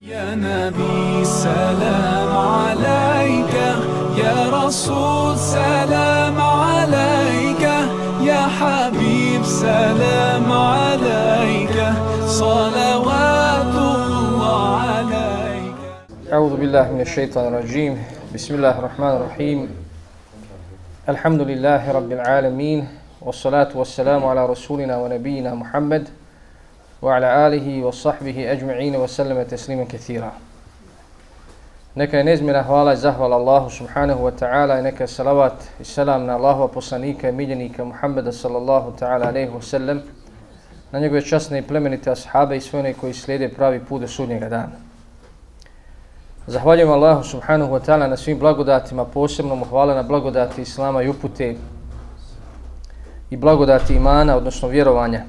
يا نبي سلام عليك يا رسول سلام عليك يا حبيب سلام عليك صلوات الله عليك. أعوذ بالله من الشيطان الرجيم. بسم الله الرحمن الرحيم. الحمد لله رب العالمين والصلاة والسلام على رسولنا ونبينا محمد. وعلى آله وصحبه أجمعين وسلم تسليما كثيرا Neka je nezmjena hvala i zahvala Allahu subhanahu wa ta'ala i neka je salavat i salam na Allahova poslanika i miljenika Muhammeda sallallahu ta'ala alaihi wa sallam na njegove časne i plemenite ashabe i sve one koji slijede pravi put do sudnjega dana. Zahvaljujem Allahu subhanahu wa ta'ala na svim blagodatima, posebno mu hvala na blagodati Islama i upute i blagodati imana, odnosno vjerovanja.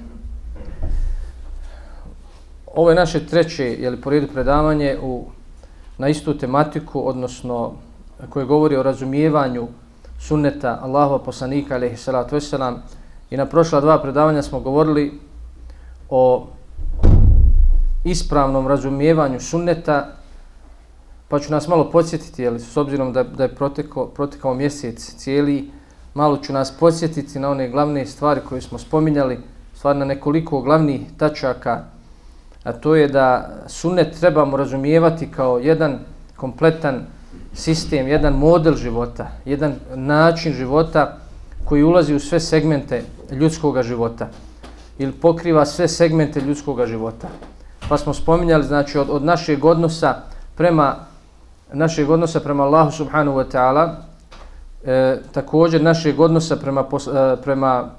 Ovo je naše treće, jeli, po redu predavanje u, na istu tematiku, odnosno koje govori o razumijevanju sunneta Allahova poslanika, alaihi salatu wasalam. I na prošla dva predavanja smo govorili o ispravnom razumijevanju sunneta, pa ću nas malo podsjetiti, jeli, s obzirom da, da je protekao, protekao mjesec cijeli, malo ću nas podsjetiti na one glavne stvari koje smo spominjali, stvar na nekoliko glavnih tačaka, a to je da sunnet trebamo razumijevati kao jedan kompletan sistem, jedan model života, jedan način života koji ulazi u sve segmente ljudskog života ili pokriva sve segmente ljudskog života. Pa smo spominjali znači od, od našeg odnosa prema našeg odnosa prema Allahu subhanahu wa ta'ala, e, također našeg odnosa prema, pos, e, prema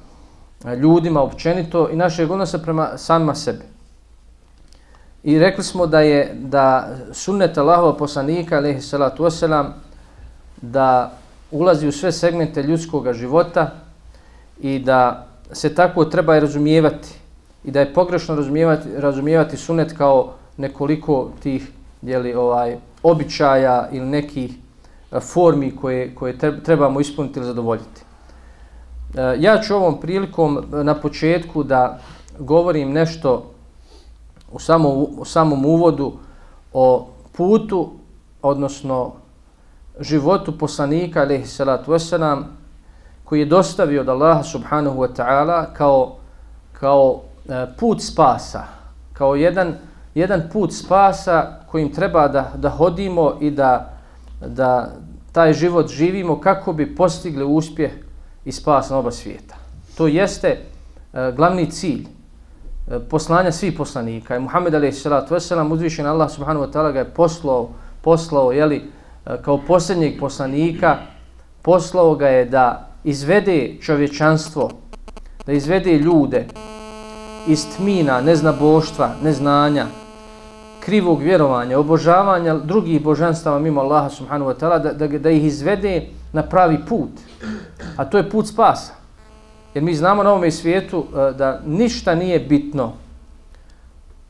ljudima općenito i našeg odnosa prema samima sebi. I rekli smo da je da sunnet Allahova poslanika alejhi salatu vesselam da ulazi u sve segmente ljudskog života i da se tako treba i razumijevati i da je pogrešno razumijevati, razumijevati sunnet kao nekoliko tih jeli, ovaj, običaja ili nekih eh, formi koje, koje trebamo ispuniti ili zadovoljiti. Eh, ja ću ovom prilikom eh, na početku da govorim nešto u samom, u samom uvodu o putu, odnosno životu poslanika, alaihi salatu wasalam, koji je dostavio od Allaha subhanahu wa ta'ala kao, kao e, put spasa, kao jedan, jedan put spasa kojim treba da, da hodimo i da, da taj život živimo kako bi postigli uspjeh i spas na oba svijeta. To jeste e, glavni cilj E, poslanja svih poslanika. I Muhammed a.s. uzvišen Allah subhanahu wa ta'ala ga je poslao, poslao jeli, e, kao posljednjeg poslanika, poslao ga je da izvede čovječanstvo, da izvede ljude iz tmina, neznaboštva, neznanja, krivog vjerovanja, obožavanja drugih božanstava mimo Allaha subhanahu wa ta'ala, da, da, da ih izvede na pravi put. A to je put spasa. Jer mi znamo na ovome svijetu eh, da ništa nije bitno.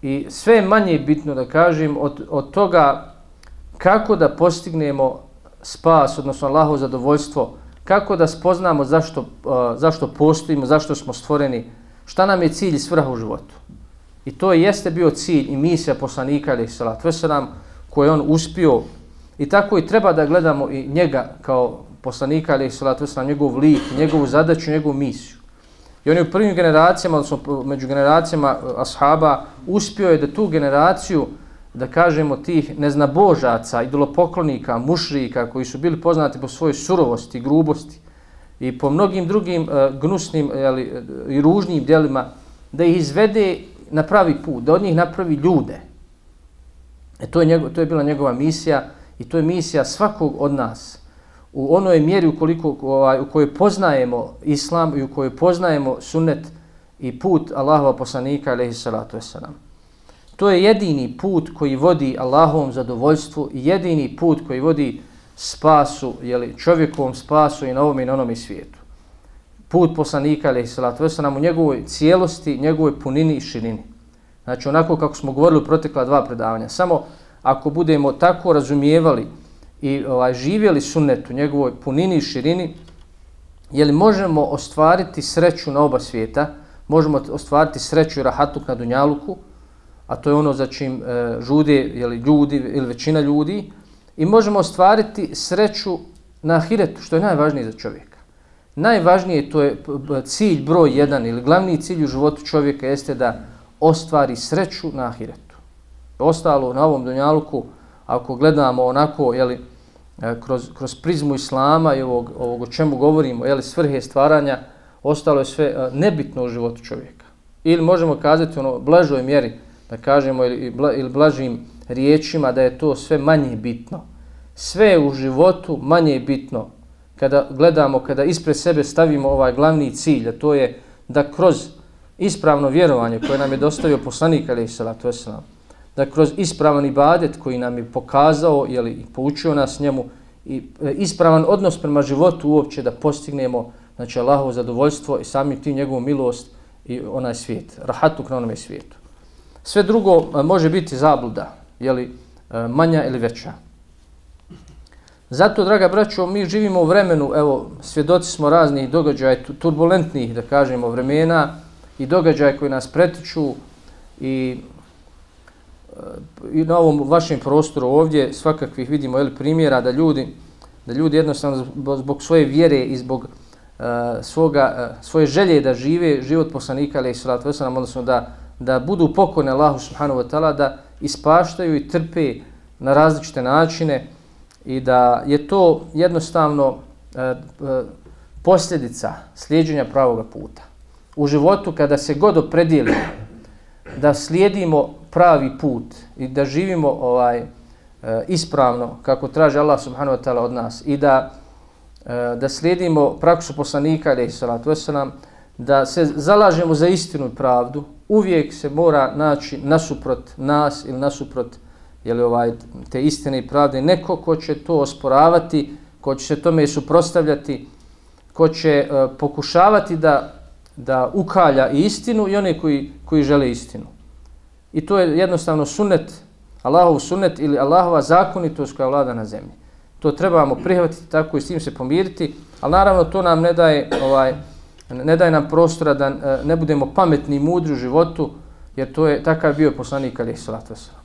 I sve je manje bitno da kažem od, od toga kako da postignemo spas, odnosno Allahovo zadovoljstvo, kako da spoznamo zašto, eh, zašto postojimo, zašto smo stvoreni, šta nam je cilj i svrha u životu. I to jeste bio cilj i misija poslanika ili salat veselam koje on uspio. I tako i treba da gledamo i njega kao poslanika ali salatu vesselam njegov lik, njegovu zadaću, njegovu misiju. I on je u prvim generacijama, odnosno među generacijama e, ashaba, uspio je da tu generaciju, da kažemo tih neznabožaca, idolopoklonika, mušrika, koji su bili poznati po svojoj surovosti, grubosti i po mnogim drugim uh, gnusnim e, jeli, i ružnim djelima, da ih izvede na pravi put, da od njih napravi ljude. E to je, njego, to je bila njegova misija i to je misija svakog od nas u onoj mjeri u, koliko, ovaj, u kojoj poznajemo islam i u kojoj poznajemo sunnet i put Allahova poslanika alaihi salatu wasalam. To je jedini put koji vodi Allahovom zadovoljstvu i jedini put koji vodi spasu, jeli, čovjekovom spasu i na ovom i na onom svijetu. Put poslanika alaihi salatu wasalam u njegovoj cijelosti, njegovoj punini i širini. Znači onako kako smo govorili u protekla dva predavanja. Samo ako budemo tako razumijevali i ovaj, živjeli sunnet u njegovoj punini i širini, je li možemo ostvariti sreću na oba svijeta, možemo ostvariti sreću i rahatuk na Dunjaluku, a to je ono za čim e, žude jeli, ljudi ili većina ljudi, i možemo ostvariti sreću na ahiretu, što je najvažnije za čovjeka. Najvažnije to je cilj broj jedan ili glavni cilj u životu čovjeka jeste da ostvari sreću na ahiretu. Ostalo na ovom dunjaluku, ako gledamo onako, jeli, E, kroz, kroz prizmu islama i ovog, ovog o čemu govorimo, jeli, svrhe stvaranja, ostalo je sve e, nebitno u životu čovjeka. Ili možemo kazati ono blažoj mjeri, da kažemo, ili, ili blažim riječima, da je to sve manje bitno. Sve je u životu manje bitno kada gledamo, kada ispred sebe stavimo ovaj glavni cilj, a to je da kroz ispravno vjerovanje koje nam je dostavio poslanik alaih salatu wasalam, da kroz ispravan ibadet koji nam je pokazao jeli, i poučio nas njemu i e, ispravan odnos prema životu uopće da postignemo znači Allahovo zadovoljstvo i samim tim njegovu milost i onaj svijet, rahatuk na onome svijetu. Sve drugo e, može biti zabluda, jeli, e, manja ili veća. Zato, draga braćo, mi živimo u vremenu, evo, svjedoci smo raznih događaja, turbulentnih, da kažemo, vremena i događaja koji nas pretiču i, i na ovom vašem prostoru ovdje svakakvih vidimo jel, primjera da ljudi, da ljudi jednostavno zbog svoje vjere i zbog uh, svoga, uh, svoje želje da žive život poslanika, ali i salatu wasalam, odnosno da, da budu pokorni Allahu subhanahu wa ta'ala, da ispaštaju i trpe na različite načine, i da je to jednostavno uh, posljedica slijedženja pravoga puta. U životu kada se god opredijeli da slijedimo pravi put i da živimo ovaj e, ispravno kako traži Allah subhanahu wa ta'ala od nas i da e, da slijedimo praksu poslanika alejhi salatu vesselam da se zalažemo za istinu i pravdu uvijek se mora naći nasuprot nas ili nasuprot je li ovaj te istine i pravde neko ko će to osporavati, ko će se tome suprotstavljati, ko će uh, pokušavati da da ukalja istinu i one koji koji žele istinu. I to je jednostavno sunnet, Allahov sunnet ili Allahova zakonitost koja vlada na zemlji. To trebamo prihvatiti tako i s tim se pomiriti, ali naravno to nam ne daje ovaj ne daje nam prostora da eh, ne budemo pametni i mudri u životu, jer to je takav bio poslanik alejhi salatu vesselam.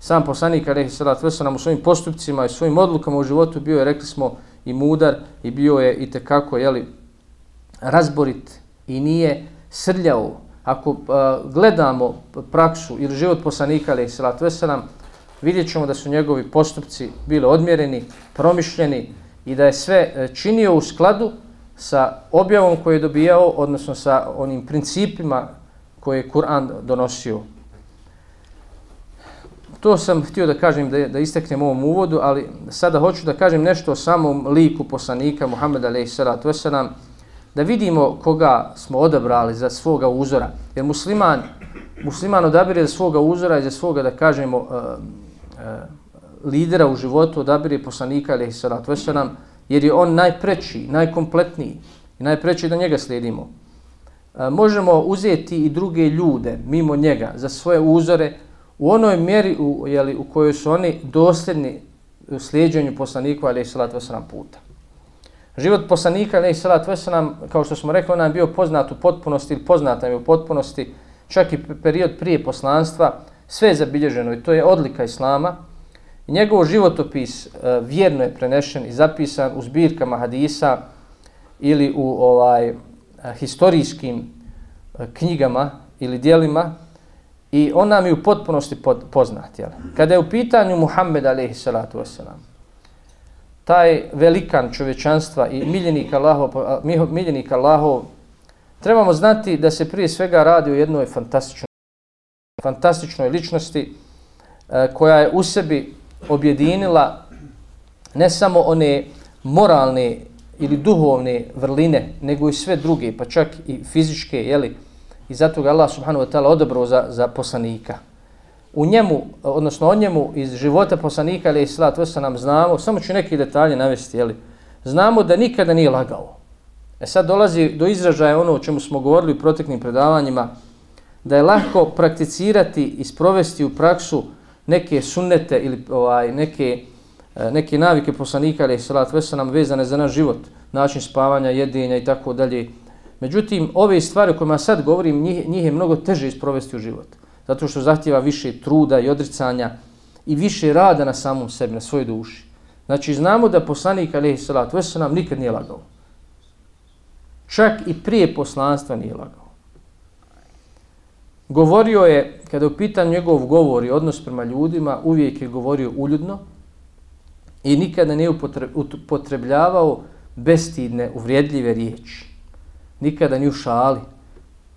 Sam poslanik alejhi salatu vesselam u svojim postupcima i svojim odlukama u životu bio je rekli smo i mudar i bio je i te kako je li razborit i nije srljao. Ako uh, gledamo praksu ili život poslanika alejhi salatu vesselam vidjećemo da su njegovi postupci bili odmjereni, promišljeni i da je sve e, činio u skladu sa objavom koju je dobijao, odnosno sa onim principima koje je Kur'an donosio. To sam htio da kažem da, da isteknem ovom uvodu, ali sada hoću da kažem nešto o samom liku poslanika Muhammeda alejhi salatu vesselam da vidimo koga smo odabrali za svoga uzora. Jer musliman musliman odabire za svoga uzora i za svoga da kažemo uh, uh, lidera u životu odabire poslanika alejhi salatu vesselam jer je on najpreči, najkompletniji i najpreči da njega slijedimo. Uh, možemo uzeti i druge ljude mimo njega za svoje uzore, u onoj mjeri u, jeli, u kojoj su oni dosljedni u slijedženju poslaniku ali salat wasalam puta. Život poslanika ali salat nam, kao što smo rekli, on bio poznat u potpunosti ili poznat je u potpunosti, čak i period prije poslanstva, sve je zabilježeno i to je odlika Islama. I njegov životopis uh, vjerno je prenešen i zapisan u zbirkama hadisa ili u ovaj uh, historijskim uh, knjigama ili dijelima I on nam je u potpunosti poznat. Jel? Kada je u pitanju Muhammed alaihi salatu wasalam, taj velikan čovečanstva i miljenik Allahov, miljenik Allahov, trebamo znati da se prije svega radi o jednoj fantastičnoj, fantastičnoj ličnosti e, koja je u sebi objedinila ne samo one moralne ili duhovne vrline, nego i sve druge, pa čak i fizičke, jeli, i zato ga Allah subhanahu wa ta'ala odabrao za, za poslanika. U njemu, odnosno o njemu iz života poslanika, ali i slat, nam znamo, samo ću neki detalje navesti, jeli, znamo da nikada nije lagao. E sad dolazi do izražaja ono o čemu smo govorili u proteknim predavanjima, da je lahko prakticirati i sprovesti u praksu neke sunnete ili ovaj, neke, e, neke navike poslanika, ali i slat, nam vezane za naš život, način spavanja, jedinja i tako dalje, Međutim, ove stvari o kojima sad govorim, njih, njih je mnogo teže isprovesti u život zato što zahtjeva više truda i odricanja i više rada na samom sebi, na svojoj duši. Znači, znamo da poslanik, alaihi salatu wasalam, nikad nije lagao. Čak i prije poslanstva nije lagao. Govorio je, kada je pitan njegov govor i odnos prema ljudima, uvijek je govorio uljudno i nikada nije upotrebljavao bestidne, uvrijedljive riječi. Nikada ni u šali.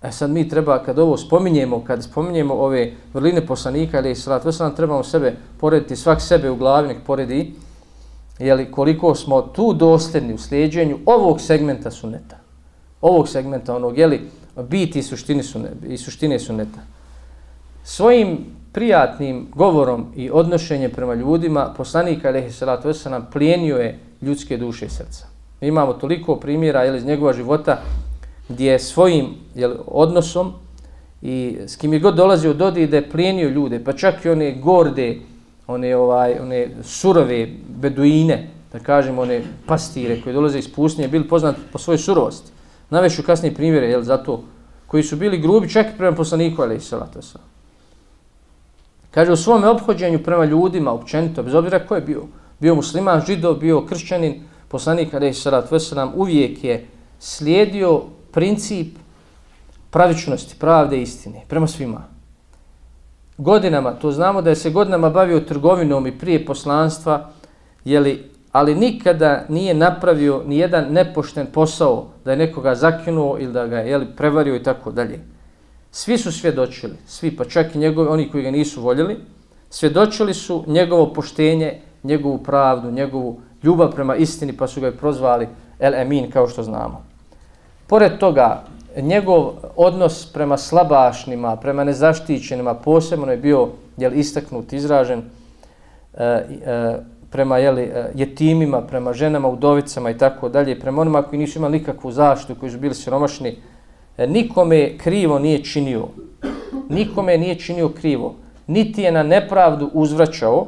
E sad mi treba, kad ovo spominjemo, kad spominjemo ove vrline poslanika ili srat, već nam trebamo sebe porediti, svak sebe u glavi nek poredi, jeli, koliko smo tu dosljedni u sljeđenju ovog segmenta suneta. Ovog segmenta onog, jeli, biti i suštine, sune, i suštine suneta. Svojim prijatnim govorom i odnošenjem prema ljudima, poslanika ili srat, već nam plijenio je ljudske duše i srca. Mi imamo toliko primjera jeli, iz njegova života, gdje svojim jel, odnosom i s kim je god dolazio dodi da je plijenio ljude, pa čak i one gorde, one, ovaj, one surove beduine, da kažemo one pastire koje dolaze iz pustinje, bili poznat po svojoj surovosti. Navešu kasnije primjere, jel, zato, koji su bili grubi čak i prema poslaniku, ali i salatu Kaže, u svom obhođenju prema ljudima, općenito, bez obzira ko je bio, bio musliman, židov, bio kršćanin, poslanik, ali i salatu uvijek je slijedio princip pravičnosti, pravde i istine prema svima. Godinama, to znamo da je se godinama bavio trgovinom i prije poslanstva, jeli, ali nikada nije napravio ni jedan nepošten posao da je nekoga zakinuo ili da ga je jeli, prevario i tako dalje. Svi su svjedočili, svi pa čak i njegovi, oni koji ga nisu voljeli, svjedočili su njegovo poštenje, njegovu pravdu, njegovu ljubav prema istini pa su ga i prozvali El Emin kao što znamo. Pored toga, njegov odnos prema slabašnima, prema nezaštićenima, posebno je bio jel, istaknut, izražen e, e, prema jeli, e, jetimima, prema ženama, udovicama i tako dalje, prema onima koji nisu imali nikakvu zaštitu, koji su bili siromašni, e, nikome krivo nije činio. Nikome nije činio krivo. Niti je na nepravdu uzvraćao,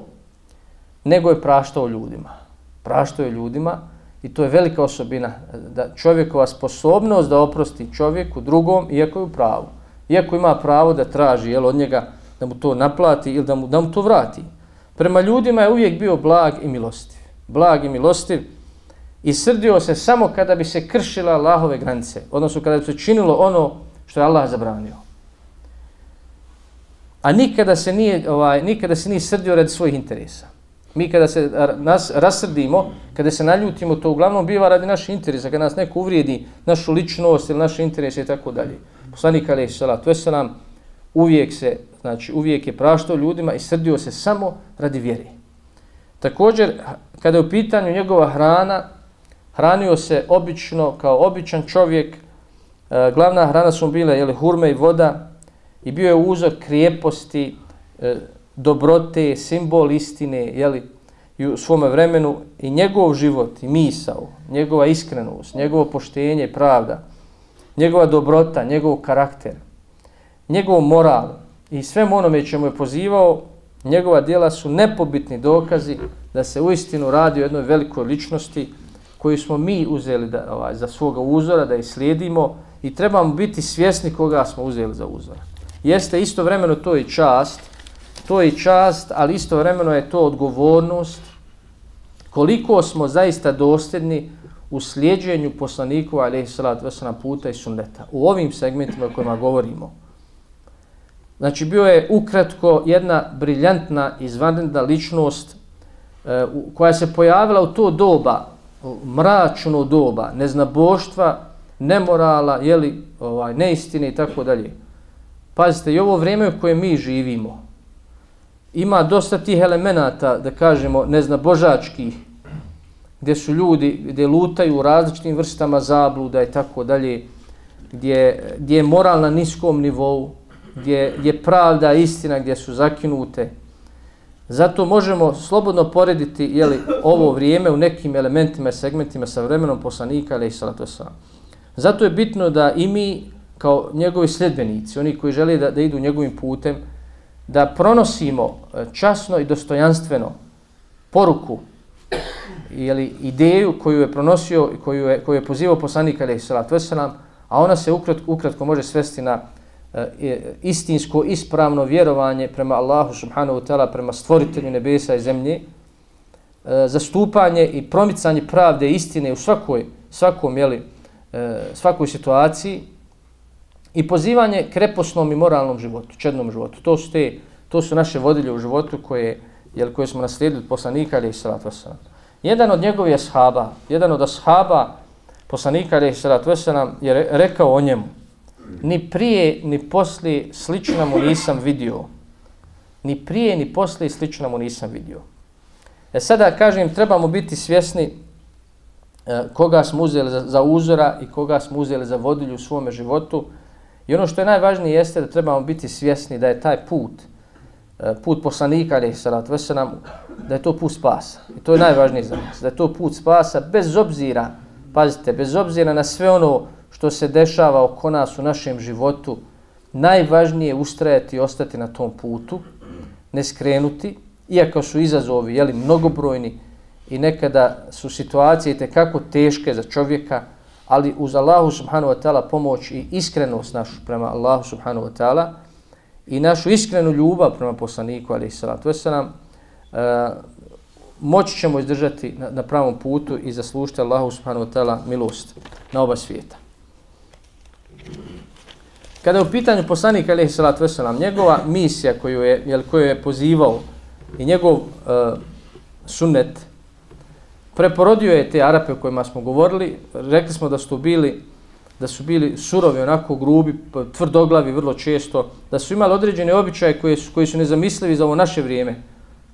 nego je praštao ljudima. Praštao je ljudima, I to je velika osobina, da čovjekova sposobnost da oprosti čovjeku drugom, iako je u pravu. Iako ima pravo da traži jel, od njega da mu to naplati ili da mu, da mu to vrati. Prema ljudima je uvijek bio blag i milostiv. Blag i milostiv i srdio se samo kada bi se kršila Allahove granice, odnosno kada bi se činilo ono što je Allah zabranio. A nikada se nije, ovaj, nikada se nije srdio radi svojih interesa. Mi kada se nas rasrdimo, kada se naljutimo, to uglavnom biva radi naših interesa, kada nas neko uvrijedi našu ličnost ili naše interese i tako dalje. Poslanik Ali Sala, to je se nam uvijek se, znači uvijek je praštao ljudima i srdio se samo radi vjere. Također, kada je u pitanju njegova hrana, hranio se obično, kao običan čovjek, e, glavna hrana su bile jeli, hurme i voda i bio je uzor krijeposti, e, dobrote, simbol istine, jeli, u svome vremenu i njegov život i misao, njegova iskrenost, njegovo poštenje, pravda, njegova dobrota, njegov karakter, njegov moral i sve onome čemu je pozivao, njegova djela su nepobitni dokazi da se u istinu radi o jednoj velikoj ličnosti koju smo mi uzeli da, ovaj, za svoga uzora, da je slijedimo i trebamo biti svjesni koga smo uzeli za uzora. Jeste isto vremeno to i čast, to je čast, ali istovremeno je to odgovornost koliko smo zaista dosljedni u slijedženju poslanikova alaihi salatu wasalam puta i sunneta u ovim segmentima o kojima govorimo. Znači bio je ukratko jedna briljantna izvanredna ličnost e, koja se pojavila u to doba, mračno doba, neznaboštva, nemorala, jeli, ovaj, neistine i tako dalje. Pazite, i ovo vrijeme u kojem mi živimo, ima dosta tih elemenata, da kažemo, ne zna, božačkih, gdje su ljudi, gdje lutaju u različitim vrstama zabluda i tako dalje, gdje, gdje je moral na niskom nivou, gdje je pravda, istina, gdje su zakinute. Zato možemo slobodno porediti jeli, ovo vrijeme u nekim elementima, segmentima sa vremenom poslanika, ali i salatu Zato je bitno da i mi, kao njegovi sljedbenici, oni koji žele da, da idu njegovim putem, da pronosimo e, časno i dostojanstveno poruku ili ideju koju je pronosio i koju je, koju je pozivao poslanik alaih salatu wasalam, a ona se ukratko, ukratko može svesti na e, e, istinsko, ispravno vjerovanje prema Allahu subhanahu wa ta'ala, prema stvoritelju nebesa i zemlje, e, zastupanje i promicanje pravde i istine u svakoj, svakom, jeli, e, svakoj situaciji i pozivanje kreposnom i moralnom životu, čednom životu. To su, te, to su naše vodilje u životu koje, jel, koje smo naslijedili od poslanika ali i salatu wasalam. Jedan od njegovih ashaba, jedan od ashaba poslanika ali i salatu wasalam je rekao o njemu, ni prije ni poslije slično mu nisam vidio. Ni prije ni poslije slično mu nisam vidio. E sada kažem, trebamo biti svjesni e, koga smo uzeli za, za uzora i koga smo uzeli za vodilju u svome životu. I ono što je najvažnije jeste da trebamo biti svjesni da je taj put, e, put poslanika, ali salatu veselam, da je to put spasa. I to je najvažnije za nas. Da je to put spasa bez obzira, pazite, bez obzira na sve ono što se dešava oko nas u našem životu, najvažnije je ustrajati i ostati na tom putu, ne skrenuti, iako su izazovi jeli, mnogobrojni i nekada su situacije kako teške za čovjeka, ali uz Allahu subhanahu wa ta'ala pomoć i iskrenost našu prema Allahu subhanahu wa ta'ala i našu iskrenu ljubav prema poslaniku ali salatu wasalam, uh, e, moći ćemo izdržati na, na pravom putu i zaslužiti Allahu subhanahu wa ta'ala milost na oba svijeta. Kada je u pitanju poslanika alaihi salatu wasalam, njegova misija koju je, jel, koju je pozivao i njegov uh, sunnet, preporodio je te Arape o kojima smo govorili, rekli smo da su bili da su bili surovi, onako grubi, tvrdoglavi vrlo često, da su imali određene običaje koje su, koji su nezamislivi za ovo naše vrijeme,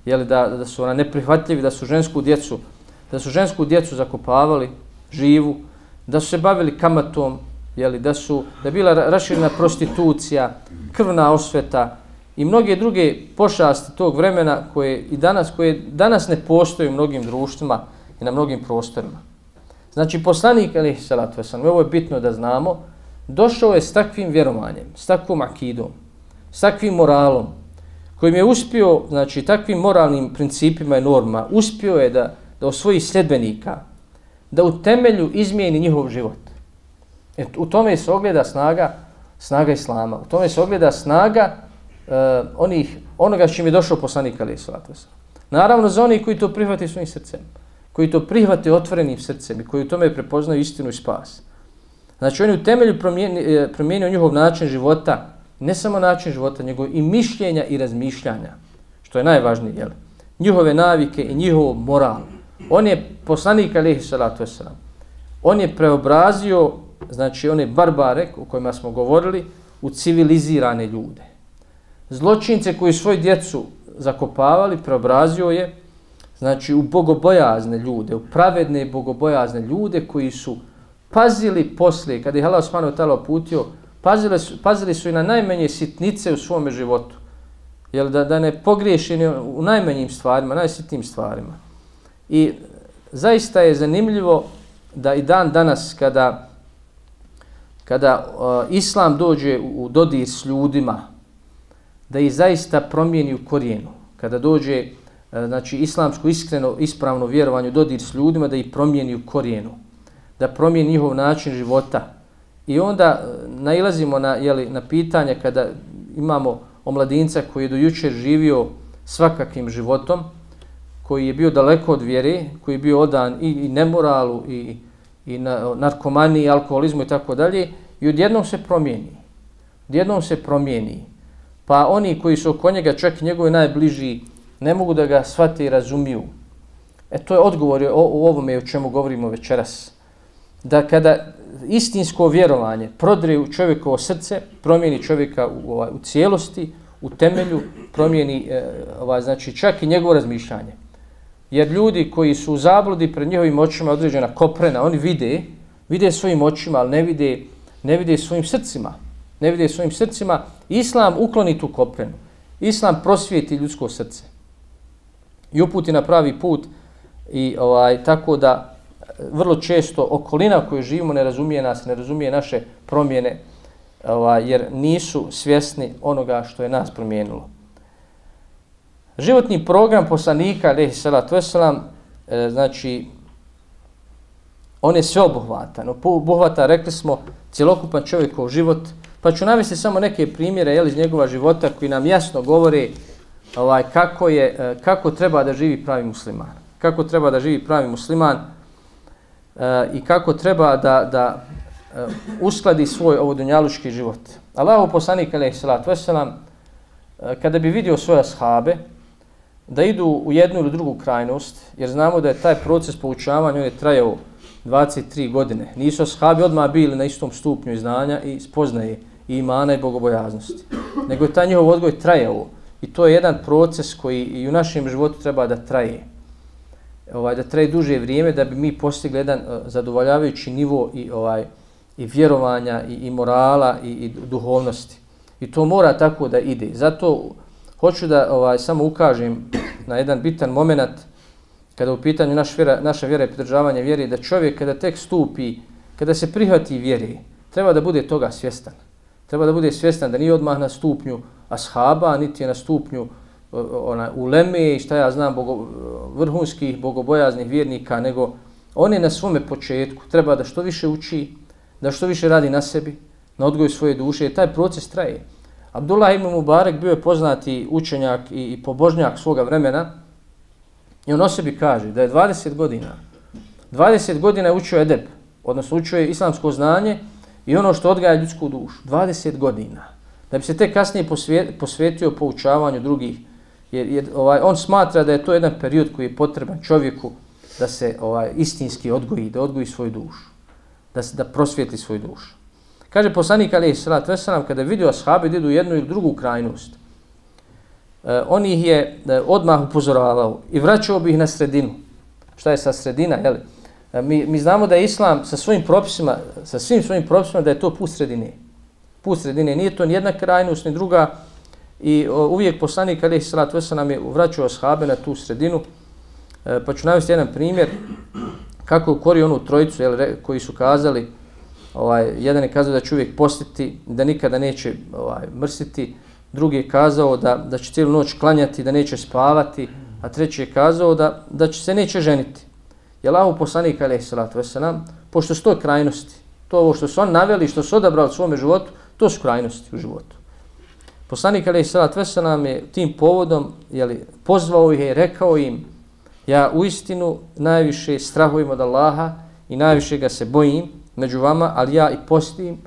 jeli, da, da su ona neprihvatljivi, da su žensku djecu, da su žensku djecu zakopavali, živu, da su se bavili kamatom, jeli, da su da bila raširena prostitucija, krvna osveta i mnoge druge pošasti tog vremena koje i danas koje danas ne postoje u mnogim društvima i na mnogim prostorima. Znači poslanik ali salatu vesselam, ovo je bitno da znamo, došao je s takvim vjerovanjem, s takvom akidom, s takvim moralom, kojim je uspio, znači takvim moralnim principima i normama, uspio je da, da osvoji sljedbenika, da u temelju izmijeni njihov život. E, u tome se ogleda snaga, snaga Islama. U tome se ogleda snaga uh, onih, onoga s čim je došao poslanik Ali Islata. Naravno za oni koji to prihvati svojim srcem, koji to prihvate otvorenim srcem i koji u tome prepoznaju istinu i spas. Znači oni u temelju promijenio, e, promijenio njihov način života, ne samo način života, nego i mišljenja i razmišljanja, što je najvažnije, jel? njihove navike i njihov moral. On je poslanik alihi salatu wasalam. On je preobrazio znači one barbare o kojima smo govorili, u civilizirane ljude. Zločince koji svoju djecu zakopavali, preobrazio je, znači u bogobojazne ljude, u pravedne bogobojazne ljude koji su pazili poslije, kada je Allah Osmanu Tala putio, pazili su, pazili su i na najmanje sitnice u svome životu. Jel da, da ne pogriješi u najmanjim stvarima, najsitnijim stvarima. I zaista je zanimljivo da i dan danas kada kada uh, islam dođe u dodir s ljudima, da ih zaista promijeni u korijenu. Kada dođe E, znači, islamsko iskreno, ispravno vjerovanje dodir s ljudima, da ih promijeni u korijenu. Da promijeni njihov način života. I onda e, nailazimo na, jeli, na pitanje kada imamo omladinca koji je do jučer živio svakakim životom, koji je bio daleko od vjere, koji je bio odan i, i nemoralu i, i na, narkomaniji, alkoholizmu i tako dalje, i odjednom se promijeni. Odjednom se promijeni. Pa oni koji su oko njega, čak njegovi najbliži, ne mogu da ga shvate i razumiju. E to je odgovor o, o ovome o čemu govorimo večeras. Da kada istinsko vjerovanje prodre u čovjekovo srce, promijeni čovjeka u, ovaj, u cijelosti, u temelju, promijeni e, ovaj, znači, čak i njegovo razmišljanje. Jer ljudi koji su u zabludi pred njihovim očima određena koprena, oni vide, vide svojim očima, ali ne vide, ne vide svojim srcima. Ne vide svojim srcima. Islam ukloni tu koprenu. Islam prosvijeti ljudsko srce. I uputi na pravi put i ovaj tako da vrlo često okolina koju živimo ne razumije nas, ne razumije naše promjene, ovaj, jer nisu svjesni onoga što je nas promijenilo. Životni program poslanika, alaihi salatu wasalam, e, znači, on je sve obuhvatan. Obuhvata, rekli smo, cjelokupan čovjekov život, Pa ću navesti samo neke primjere jel, iz njegova života koji nam jasno govore ovaj, kako, je, e, kako treba da živi pravi musliman. Kako treba da živi pravi musliman e, i kako treba da, da e, uskladi svoj ovodunjaluški život. Allahu poslanik alaih salatu wasalam, uh, e, kada bi vidio svoje ashabe, da idu u jednu ili drugu krajnost, jer znamo da je taj proces poučavanja on je trajao 23 godine. Nisu ashabi odmah bili na istom stupnju znanja i spoznaje i imana i bogobojaznosti. Nego je taj njihov odgoj trajao. I to je jedan proces koji i u našem životu treba da traje. Ovaj, da traje duže vrijeme da bi mi postigli jedan uh, zadovoljavajući nivo i ovaj i vjerovanja i, i morala i, i duhovnosti. I to mora tako da ide. Zato hoću da ovaj samo ukažem na jedan bitan momenat kada u pitanju naš vjera, naša vjera i pridržavanje vjere, da čovjek kada tek stupi, kada se prihvati vjeri, treba da bude toga svjestan. Treba da bude svjestan da nije odmah na stupnju ashaba, niti je na stupnju ona, uleme i šta ja znam, bogo, vrhunskih bogobojaznih vjernika, nego on je na svome početku, treba da što više uči, da što više radi na sebi, na odgoju svoje duše, i taj proces traje. Abdullah ibn Mubarak bio je poznati učenjak i, i pobožnjak svoga vremena i on o sebi kaže da je 20 godina, 20 godina je učio edeb, odnosno učio je islamsko znanje i ono što odgaja ljudsku dušu. 20 godina. Da bi se te kasnije posvetio poučavanju drugih, jer, jer ovaj, on smatra da je to jedan period koji je potreban čovjeku da se ovaj istinski odgoji, da odgoji svoju dušu, da se da prosvjetli svoju dušu. Kaže poslanik Ali Salat Veselam, kada vidio ashabe da idu u jednu ili drugu krajnost, eh, on ih je eh, odmah upozoravao i vraćao bi ih na sredinu. Šta je sa sredina? Jeli? E, mi, mi znamo da je Islam sa svojim propisima, sa svim svojim propisima, da je to put sredine. Put sredine. Nije to ni jedna krajnost, ni druga. I o, uvijek poslanik Ali Salat Veselam je vraćao ashabe na tu sredinu. E, pa ću navesti jedan primjer kako kori onu trojicu jel, koji su kazali ovaj, jedan je kazao da će uvijek postiti, da nikada neće ovaj, mrsiti, drugi je kazao da, da će cijelu noć klanjati, da neće spavati, a treći je kazao da, da će se neće ženiti. Je Allahu poslanik, alaih salatu wasalam, pošto sto krajnosti, to ovo što su on naveli, što su odabrali u svome životu, to su krajnosti u životu. Poslanik, alaih salatu wasalam, je tim povodom jeli, pozvao ih i rekao im, ja u istinu najviše strahujem od Allaha i najviše ga se bojim, među vama, ali ja i postim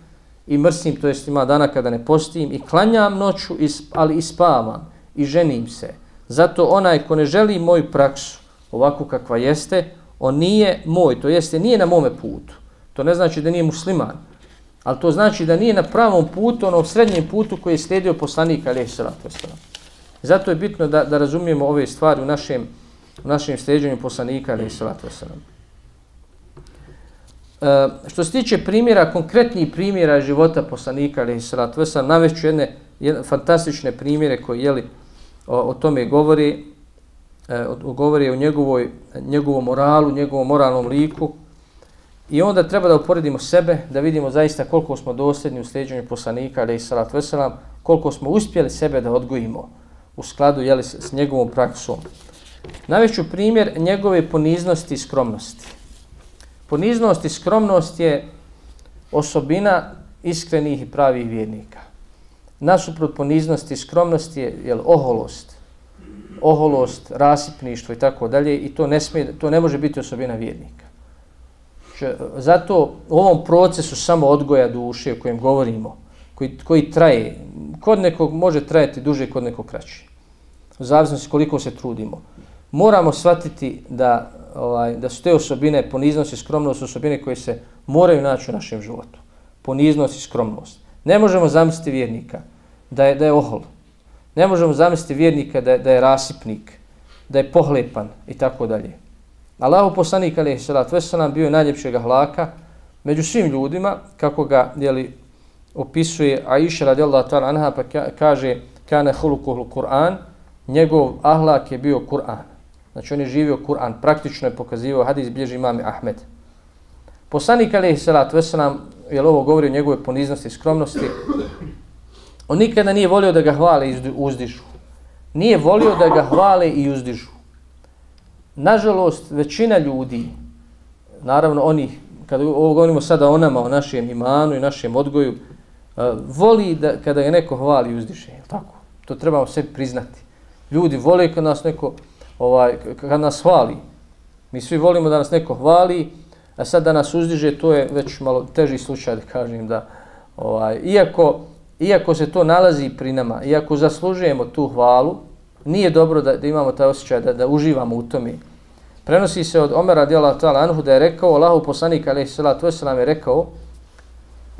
i mrsim, to jest ima dana kada ne postim i klanjam noću, ali i spavam i ženim se. Zato onaj ko ne želi moju praksu ovako kakva jeste, on nije moj, to jeste nije na mome putu. To ne znači da nije musliman, ali to znači da nije na pravom putu, onom srednjem putu koji je slijedio poslanika alaih sallatu wasalam. Zato je bitno da, da razumijemo ove stvari u našem, u našem sljeđenju poslanika alaih sallatu wasalam. E, što se tiče primjera, konkretnih primjera života poslanika, ali salatu vesam, navešću jedne, jedne fantastične primjere koji jeli, o, o tome govori, e, o, govori o njegovoj, njegovom moralu, njegovom moralnom liku. I onda treba da uporedimo sebe, da vidimo zaista koliko smo dosljedni u sljeđenju poslanika, ali i salat veselam, koliko smo uspjeli sebe da odgojimo u skladu jeli, s njegovom praksom. Navešću primjer njegove poniznosti i skromnosti. Poniznost i skromnost je osobina iskrenih i pravih vjernika. Nasuprot poniznosti i skromnosti je jel, oholost, oholost, rasipništvo i tako dalje i to ne, smije, to ne može biti osobina vjernika. Zato u ovom procesu samo odgoja duše o kojem govorimo, koji, koji traje, kod nekog može trajati duže, kod nekog kraće. U zavisnosti koliko se trudimo. Moramo shvatiti da ovaj, da su te osobine, poniznost i skromnost, osobine koje se moraju naći u našem životu. Poniznost i skromnost. Ne možemo zamisliti vjernika da je, da je ohol. Ne možemo zamisliti vjernika da je, da je rasipnik, da je pohlepan i tako dalje. Allahu poslanik alejhi sallat vesselam bio je najljepšeg hlaka među svim ljudima, kako ga jeli, opisuje Aisha radijallahu ta'ala anha pa kaže kana hulukuhu Kur'an, njegov ahlak je bio Kur'an. Znači on je živio Kur'an, praktično je pokazivao hadis bilježi imam Ahmed. Poslanik alejhi salatu vesselam je ovo govori o njegove poniznosti i skromnosti, on nikada nije volio da ga hvale i uzdižu. Nije volio da ga hvale i uzdižu. Nažalost, većina ljudi, naravno oni, kada ovo govorimo sada o nama, o našem imanu i našem odgoju, e, voli da kada je neko hvali i uzdiše, tako? To trebamo sebi priznati. Ljudi vole kad nas neko ovaj kad nas hvali. Mi svi volimo da nas neko hvali, a sad da nas uzdiže, to je već malo teži slučaj da kažem da ovaj iako iako se to nalazi pri nama, iako zaslužujemo tu hvalu, nije dobro da, da imamo taj osjećaj da, da uživamo u tome. Prenosi se od Omera djela ta'ala anhu da je rekao, Allahu poslanik alaihi salatu wasalam je rekao,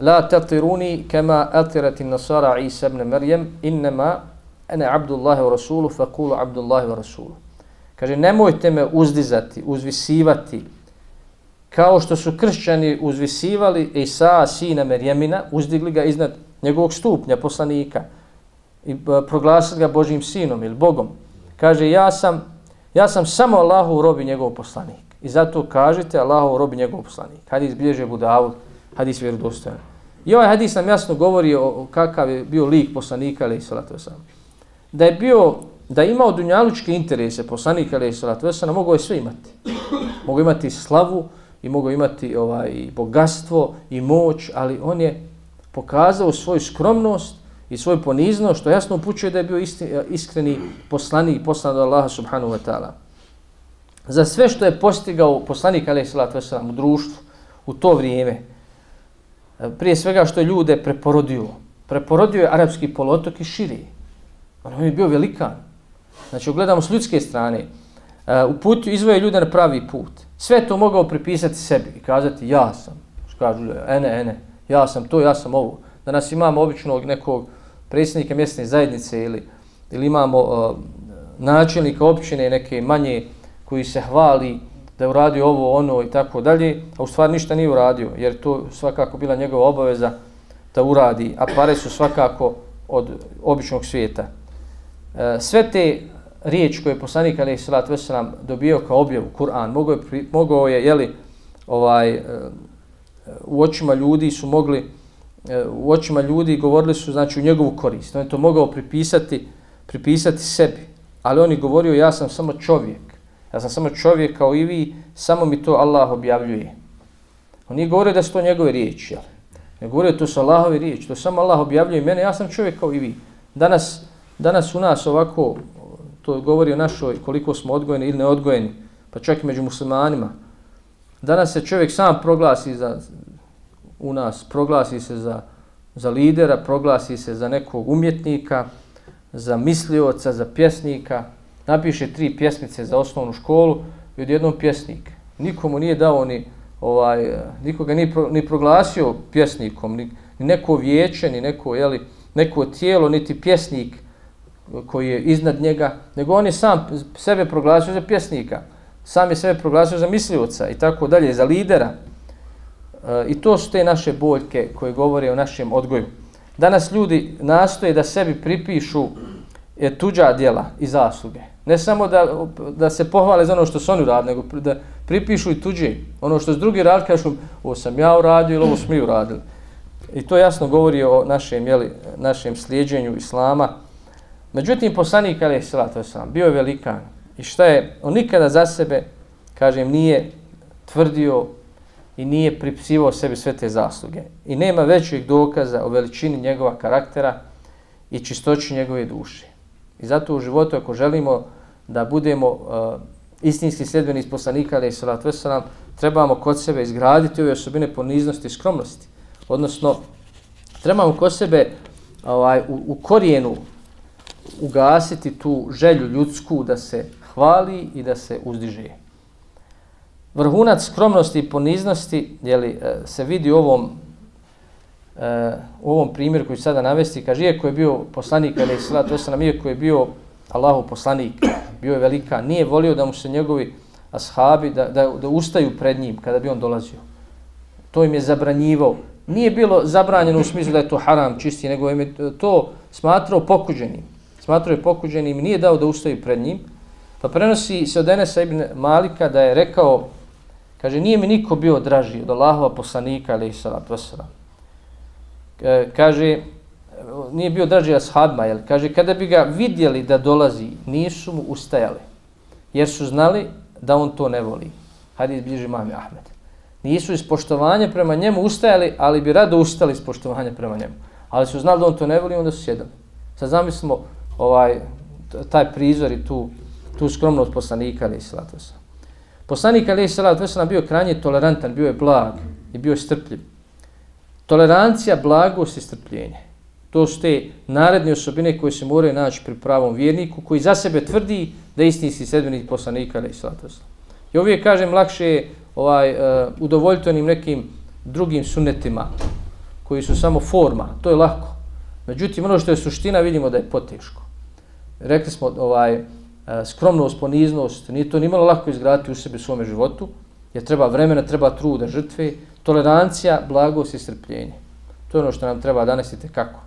La tatiruni kema atirati nasara Isa ibn Maryam, innama ene abdullahi wa rasulu, fakulu abdullahi wa rasulu. Kaže, nemojte me uzdizati, uzvisivati, kao što su kršćani uzvisivali Isa, sina Merjemina, uzdigli ga iznad njegovog stupnja, poslanika, i e, proglasili ga Božim sinom ili Bogom. Kaže, ja sam, ja sam samo Allahu robi njegov poslanik. I zato kažete Allahu robi njegov poslanik. Hadis bilježe Budavud, hadis vjerodostojan. I ovaj hadis nam jasno govori o kakav je bio lik poslanika, ali i salatu wasalam. Da je bio, da je imao dunjalučke interese poslanika, ali i salatu wasalam, mogao je sve imati. Mogao imati slavu i mogao imati ovaj, bogatstvo i moć, ali on je pokazao svoju skromnost i svoju poniznost, što jasno upućuje da je bio isti, e, iskreni poslanik, poslan od Allaha subhanahu wa ta'ala. Za sve što je postigao poslanik, alaih salatu wasalam, u društvu, u to vrijeme, e, prije svega što je ljude preporodio. Preporodio je arapski polotok i širi. Ono, on je bio velikan. Znači, gledamo s ljudske strane. E, u putu izvoje ljude na pravi put. Sve to mogao pripisati sebi i kazati ja sam. Što kažu ljudi, ene, ene, ja sam to, ja sam ovo. Danas imamo običnog nekog predsjednika mjesne zajednice ili, ili imamo uh, načelnika općine neke manje koji se hvali da je uradio ovo, ono i tako dalje, a u stvari ništa nije uradio, jer to svakako bila njegova obaveza da uradi, a pare su svakako od običnog svijeta. E, sve te riječi koje je poslanik Ali Salat Veselam dobio kao objavu, Kur'an, mogao je, mogao je jeli, ovaj, uh, u očima ljudi su mogli, e, u očima ljudi govorili su znači u njegovu korist. On je to mogao pripisati, pripisati sebi, ali on je govorio ja sam samo čovjek Ja sam samo čovjek kao i vi, samo mi to Allah objavljuje. On nije govorio da su to njegove riječi, ali ne govorio to su Allahove riječi, to samo Allah objavljuje mene, ja sam čovjek kao i vi. Danas, danas u nas ovako, to govori o našoj koliko smo odgojeni ili neodgojeni, pa čak i među muslimanima. Danas se čovjek sam proglasi za, u nas, proglasi se za, za lidera, proglasi se za nekog umjetnika, za mislioca, za pjesnika, napiše tri pjesmice za osnovnu školu i odjednom pjesnik. Nikomu nije dao ni, ovaj, nikoga nije pro, ni proglasio pjesnikom, ni, ni neko vijeće, ni neko, jeli, neko tijelo, niti pjesnik koji je iznad njega, nego on je sam sebe proglasio za pjesnika, sam je sebe proglasio za mislioca i tako dalje, za lidera. E, I to su te naše boljke koje govore o našem odgoju. Danas ljudi nastoje da sebi pripišu e, tuđa djela i zasluge. Ne samo da, da se pohvale za ono što su oni uradili, nego da pripišu i tuđe. Ono što s drugi rad kažu, ovo sam ja uradio ili ovo smo mi uradili. I to jasno govori o našem, jeli, našem slijedženju islama. Međutim, poslanik Ali Salatu Islam bio je velikan. I šta je, on nikada za sebe, kažem, nije tvrdio i nije pripisivao sebi sve te zasluge. I nema većeg dokaza o veličini njegova karaktera i čistoći njegove duše. I zato u životu, ako želimo da budemo uh, istinski sljedbeni poslanika, ali i salat veselam, trebamo kod sebe izgraditi ove osobine poniznosti i skromnosti. Odnosno, trebamo kod sebe ovaj, u, u korijenu ugasiti tu želju ljudsku da se hvali i da se uzdiže. Vrhunac skromnosti i poniznosti jeli, e, se vidi u ovom e, u ovom primjeru koji sada navesti, kaže, iako je bio poslanik, ali sada to sam iako je bio Allahu poslanik, bio je velika, nije volio da mu se njegovi ashabi, da, da, da ustaju pred njim kada bi on dolazio. To im je zabranjivao. Nije bilo zabranjeno u smislu da je to haram čisti, nego je to smatrao pokuđenim. Smatrao je pokuđenim i nije dao da ustaju pred njim. Pa prenosi se od Enesa ibn Malika da je rekao, kaže, nije mi niko bio draži od Allahova poslanika, ali i salatu wasalam. E, kaže, nije bio draži ashabima, jel? kaže, kada bi ga vidjeli da dolazi, nisu mu ustajali, jer su znali da on to ne voli. Hadis bliži mami Ahmed. Nisu iz poštovanja prema njemu ustajali, ali bi rado ustali iz poštovanja prema njemu. Ali su znali da on to ne voli, onda su sjedali. Sad zamislimo ovaj, taj prizor i tu, tu skromnost poslanika, ali salatu Poslanik, ali salatu wasalam, bio krajnje tolerantan, bio je blag i bio je strpljiv. Tolerancija, blagost i strpljenje. To su te naredne osobine koje se moraju naći pri pravom vjerniku, koji za sebe tvrdi da istinski si sedbenik poslanika, ali salatu I uvijek kažem, lakše je ovaj, uh, udovoljiti onim nekim drugim sunetima koji su samo forma, to je lako. Međutim, ono što je suština, vidimo da je poteško. Rekli smo, ovaj, uh, E, skromnost, poniznost, nije to nimalo lako izgraditi u sebi u svome životu, jer treba vremena, treba truda, žrtve, tolerancija, blagost i strpljenje. To je ono što nam treba danas i kako.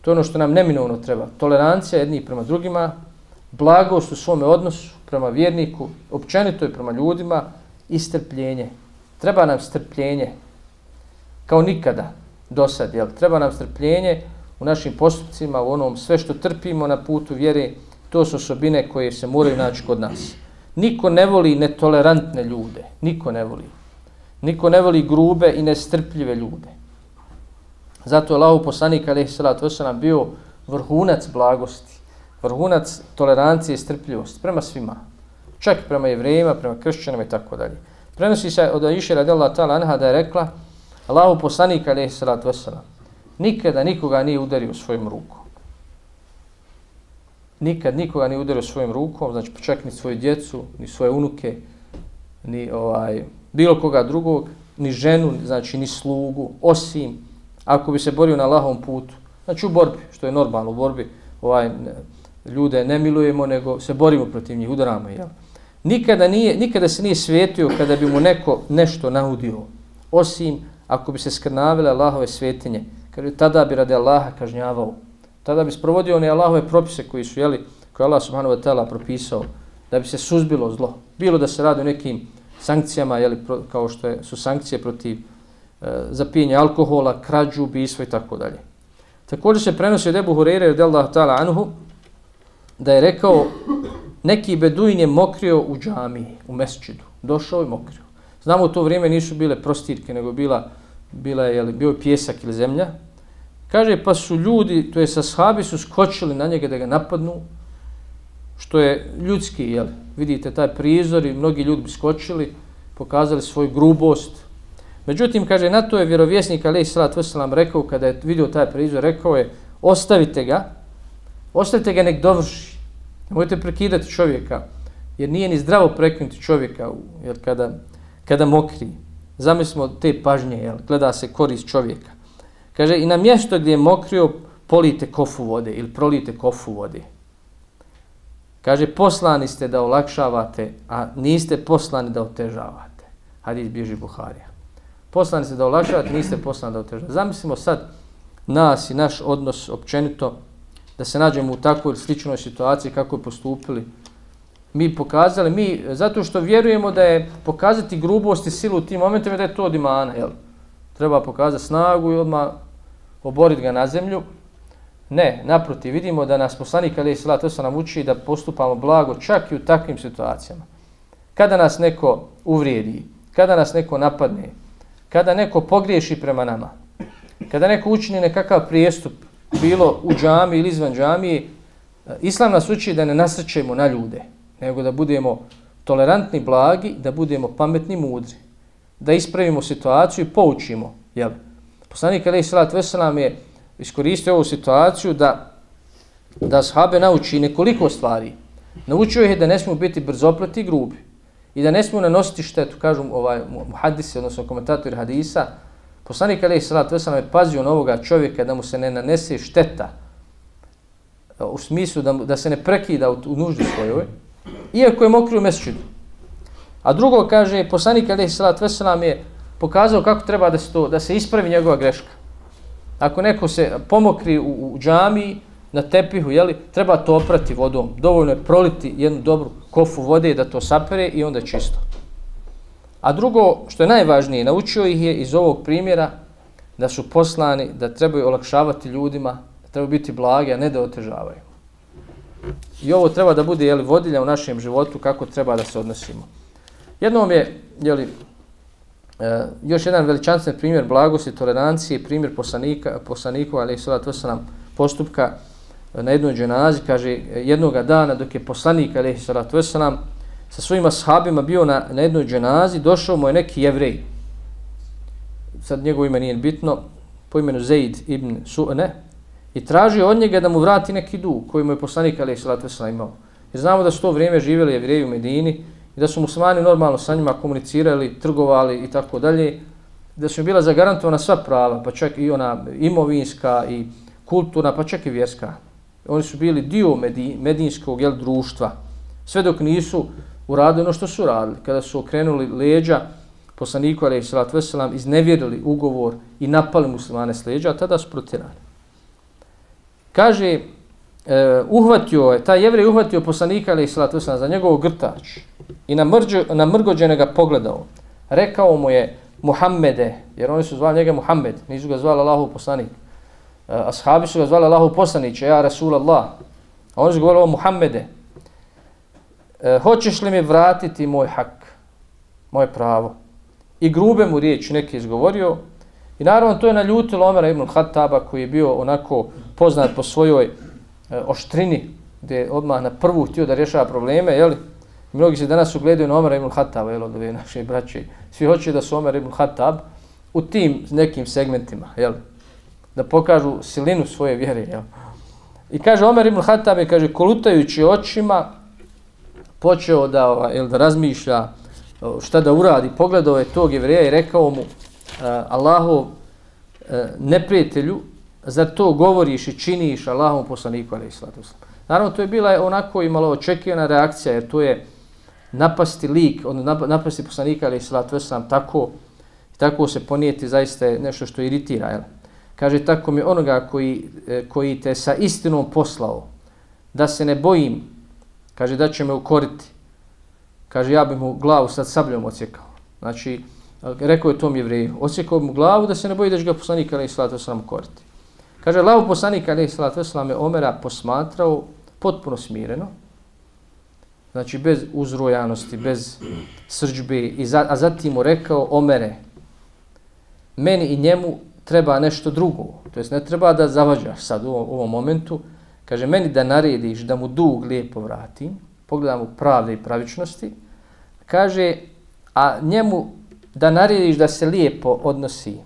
To je ono što nam neminovno treba. Tolerancija jedni prema drugima, blagost u svome odnosu prema vjerniku, općenito i prema ljudima i strpljenje. Treba nam strpljenje kao nikada do sad. Jel? Treba nam strpljenje u našim postupcima, u onom sve što trpimo na putu vjere, to su osobine koje se moraju naći kod nas. Niko ne voli netolerantne ljude. Niko ne voli. Niko ne voli grube i nestrpljive ljude. Zato je Allahu poslanik alejhi vesselam bio vrhunac blagosti, vrhunac tolerancije i strpljivosti prema svima. Čak prema jevrejima, prema kršćanima i tako dalje. Prenosi se od Aisha radijallahu ta'ala anha da je rekla Allahu poslanik alejhi salatu vesselam nikada nikoga nije udario svojim rukom. Nikad nikoga ne udario svojim rukom, znači pa čak ni svoju djecu, ni svoje unuke, ni ovaj bilo koga drugog, ni ženu, znači ni slugu, osim ako bi se borio na lahom putu. Znači u borbi, što je normalno u borbi, ovaj, ljude ne milujemo, nego se borimo protiv njih, udaramo. Jel? Nikada, nije, nikada se nije svetio kada bi mu neko nešto naudio, osim ako bi se skrnavile Allahove svetinje, kada tada bi radi Allaha kažnjavao. Tada bi sprovodio one Allahove propise koji su, jeli, koje Allah subhanahu wa ta'ala propisao, da bi se suzbilo zlo. Bilo da se radi o nekim sankcijama, jeli, kao što je, su sankcije protiv e, zapijenja alkohola, krađu, ubijstva i tako dalje. Također se prenosi od Ebu Hureyre od Allah ta'ala anhu, da je rekao, neki beduin je mokrio u džamiji, u mesčidu. Došao i mokrio. Znamo, u to vrijeme nisu bile prostirke, nego bila, bila je, jeli, bio je pjesak ili zemlja. Kaže, pa su ljudi, to je sa sahabi, su skočili na njega da ga napadnu, što je ljudski, jel? vidite taj prizor i mnogi ljudi bi skočili, pokazali svoju grubost. Međutim, kaže, na to je vjerovjesnik Ali Salat Veselam rekao, kada je vidio taj prizor, rekao je, ostavite ga, ostavite ga nek dovrši. Nemojte prekidati čovjeka, jer nije ni zdravo prekinuti čovjeka, jer kada, kada mokri, zamislimo te pažnje, jel? gleda se korist čovjeka. Kaže, i na mjesto gdje je mokrio, polite kofu vode ili prolite kofu vode. Kaže, poslani ste da olakšavate, a niste poslani da otežavate. Hadis bježi Buharija. Poslani ste da olakšavate, niste poslani da otežavate. Zamislimo sad nas i naš odnos općenito, da se nađemo u takvoj sličnoj situaciji kako je postupili. Mi pokazali, mi, zato što vjerujemo da je pokazati grubost i silu u tim momentima, da je to od imana, jel? Treba pokazati snagu i odmah oboriti ga na zemlju, Ne, naprotiv, vidimo da nas poslanik Ali Isla to se nam uči da postupamo blago čak i u takvim situacijama. Kada nas neko uvrijedi, kada nas neko napadne, kada neko pogriješi prema nama, kada neko učini nekakav prijestup, bilo u džami ili izvan džamije, Islam nas uči da ne nasrćemo na ljude, nego da budemo tolerantni, blagi, da budemo pametni, mudri, da ispravimo situaciju i poučimo. Jel? Poslanik Ali Salat Veselam je iskoristio ovu situaciju da da sahabe nauči nekoliko stvari. Naučio je da ne smiju biti brzopleti i grubi i da ne smiju nanositi štetu, kažu ovaj, muhadisi, odnosno komentatori hadisa. Poslanik Ali Salat Veselam je pazio na ovoga čovjeka da mu se ne nanese šteta e, u smislu da, da se ne prekida u, u nuždi svojoj, iako je mokrio mesečidu. A drugo kaže, poslanik alaihi Salat Veselam je pokazao kako treba da se, to, da se ispravi njegova greška. Ako neko se pomokri u, u džamiji, na tepihu, jeli, treba to oprati vodom. Dovoljno je proliti jednu dobru kofu vode da to sapere i onda čisto. A drugo, što je najvažnije, naučio ih je iz ovog primjera da su poslani, da trebaju olakšavati ljudima, da trebaju biti blagi, a ne da otežavaju. I ovo treba da bude jeli, vodilja u našem životu kako treba da se odnosimo. Jednom je jeli, E, još jedan veličanstven primjer blagosti, tolerancije, primjer poslanika, poslanikova, ali sada to nam postupka na jednoj dženazi, kaže, jednoga dana dok je poslanik, ali sada to nam sa svojima sahabima bio na, na jednoj dženazi, došao mu je neki jevrej. Sad njegovo ime nije bitno, po imenu Zaid ibn Su'ne, i tražio od njega da mu vrati neki dug koji mu je poslanik, ali sada to imao. Jer znamo da su to vrijeme živjeli jevreji u Medini, i da su muslimani normalno sa njima komunicirali, trgovali i tako dalje, da su im bila zagarantovana sva prava, pa čak i ona imovinska i kulturna, pa čak i vjerska. Oni su bili dio medi, medinskog jel, društva, sve dok nisu uradili ono što su radili. Kada su okrenuli leđa, poslaniku alaih salatu veselam, iznevjerili ugovor i napali muslimane s leđa, tada su protirani. Kaže, E, uhvatio je, taj jevrej uhvatio poslanika alaih salatu veselam za njegov grtač, i na, mrđu, na mrgođene ga pogledao. Rekao mu je Muhammede, jer oni su zvali njega Muhammed, nisu ga zvali Allahu poslanik. Uh, ashabi su ga zvali Allahu poslaniće, ja Rasul Allah. A oni su govorili Muhammede, uh, hoćeš li mi vratiti moj hak, moje pravo? I grube mu riječ neki izgovorio. I naravno to je naljutilo Omera ibn Khattaba koji je bio onako poznat po svojoj E, oštrini, gdje je odmah na prvu htio da rješava probleme, jeli? Mnogi se danas ugledaju na Omer ibn Khattab, jel, od ove naše braće. Svi hoće da su Omer ibn Khattab u tim nekim segmentima, jel, da pokažu silinu svoje vjere, jel. I kaže Omer ibn Khattab je, kaže, kolutajući očima, počeo da, ovaj, jel, da razmišlja šta da uradi, pogledao je tog jevreja i rekao mu, e, Allahov e, neprijatelju, za to govoriš i činiš Allahom poslaniku, ali Naravno, to je bila onako i malo očekivana reakcija, jer to je napasti lik, on napasti poslanika ali salatu vesselam tako tako se ponijeti zaista je nešto što iritira, je. Kaže tako mi onoga koji e, koji te sa istinom poslao da se ne bojim, kaže da će me ukoriti. Kaže ja bih mu glavu sad sabljom odsjekao. Znači rekao je tom jevreju, odsjekao mu glavu da se ne boji da će ga poslanik ali salatu vesselam ukoriti. Kaže lav poslanik ali salatu vesselam je Omera posmatrao potpuno smireno, znači bez uzrojanosti, bez srđbe, i za, a zatim mu rekao Omere, meni i njemu treba nešto drugo, to jest ne treba da zavađaš sad u ovom, u ovom momentu, kaže meni da narediš da mu dug lijepo vrati, pogledam u pravde i pravičnosti, kaže, a njemu da narediš da se lijepo odnosi